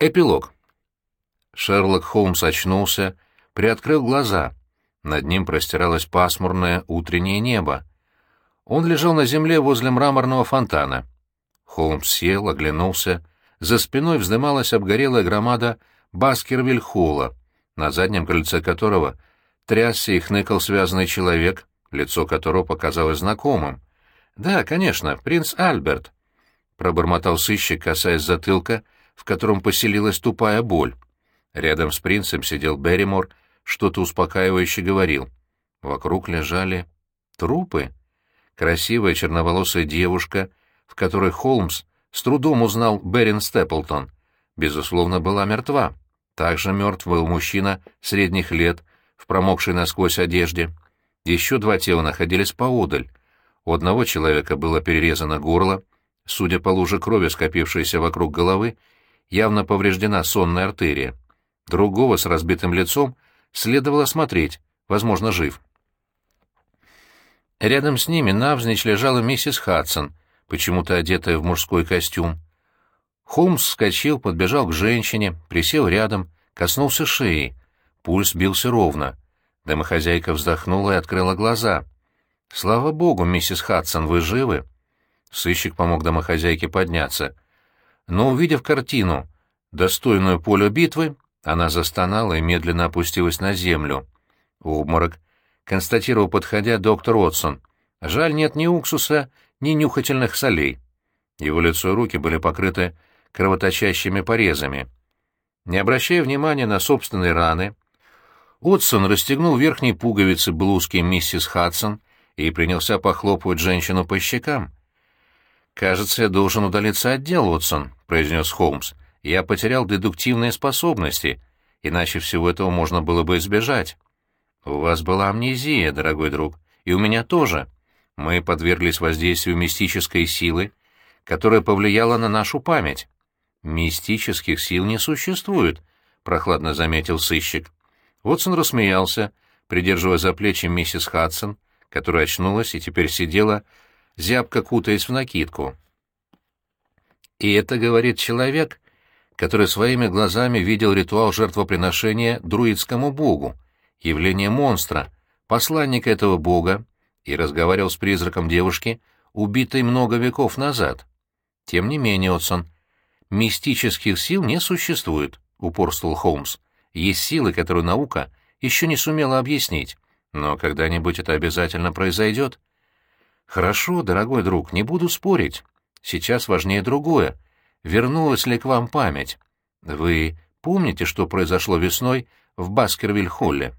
Эпилог. Шерлок Холмс очнулся, приоткрыл глаза. Над ним простиралось пасмурное утреннее небо. Он лежал на земле возле мраморного фонтана. Холмс сел, оглянулся. За спиной вздымалась обгорелая громада Баскервиль-Холла, на заднем крыльце которого трясся и хныкал связанный человек, лицо которого показалось знакомым. «Да, конечно, принц Альберт», — пробормотал сыщик, касаясь затылка, котором поселилась тупая боль. Рядом с принцем сидел Берримор, что-то успокаивающе говорил. Вокруг лежали трупы. Красивая черноволосая девушка, в которой Холмс с трудом узнал Берин Степлтон, безусловно, была мертва. Также мертв был мужчина средних лет, в промокшей насквозь одежде. Еще два тела находились поодаль. У одного человека было перерезано горло, судя по луже крови, скопившейся вокруг головы, явно повреждена сонная артерия. Другого с разбитым лицом следовало смотреть, возможно, жив. Рядом с ними навзничь лежала миссис Хадсон, почему-то одетая в мужской костюм. Холмс вскочил, подбежал к женщине, присел рядом, коснулся шеи. Пульс бился ровно. Домохозяйка вздохнула и открыла глаза. «Слава богу, миссис Хадсон, вы живы?» Сыщик помог домохозяйке подняться. Но, увидев картину, достойную полю битвы, она застонала и медленно опустилась на землю. Обморок, констатировал, подходя, доктор Отсон. Жаль, нет ни уксуса, ни нюхательных солей. Его лицо и руки были покрыты кровоточащими порезами. Не обращая внимания на собственные раны, Отсон расстегнул верхние пуговицы блузки миссис Хадсон и принялся похлопывать женщину по щекам. «Кажется, я должен удалиться от дел, Отсон», — произнес Холмс. «Я потерял дедуктивные способности, иначе всего этого можно было бы избежать». «У вас была амнезия, дорогой друг, и у меня тоже. Мы подверглись воздействию мистической силы, которая повлияла на нашу память». «Мистических сил не существует», — прохладно заметил сыщик. Вотсон рассмеялся, придерживая за плечи миссис Хадсон, которая очнулась и теперь сидела, зябко кутаясь в накидку. И это говорит человек, который своими глазами видел ритуал жертвоприношения друидскому богу, явление монстра, посланника этого бога, и разговаривал с призраком девушки, убитой много веков назад. Тем не менее, Отсон, мистических сил не существует, упорствовал Холмс. Есть силы, которые наука еще не сумела объяснить, но когда-нибудь это обязательно произойдет. Хорошо, дорогой друг, не буду спорить. Сейчас важнее другое. Вернулась ли к вам память? Вы помните, что произошло весной в Баскервиль-Холле?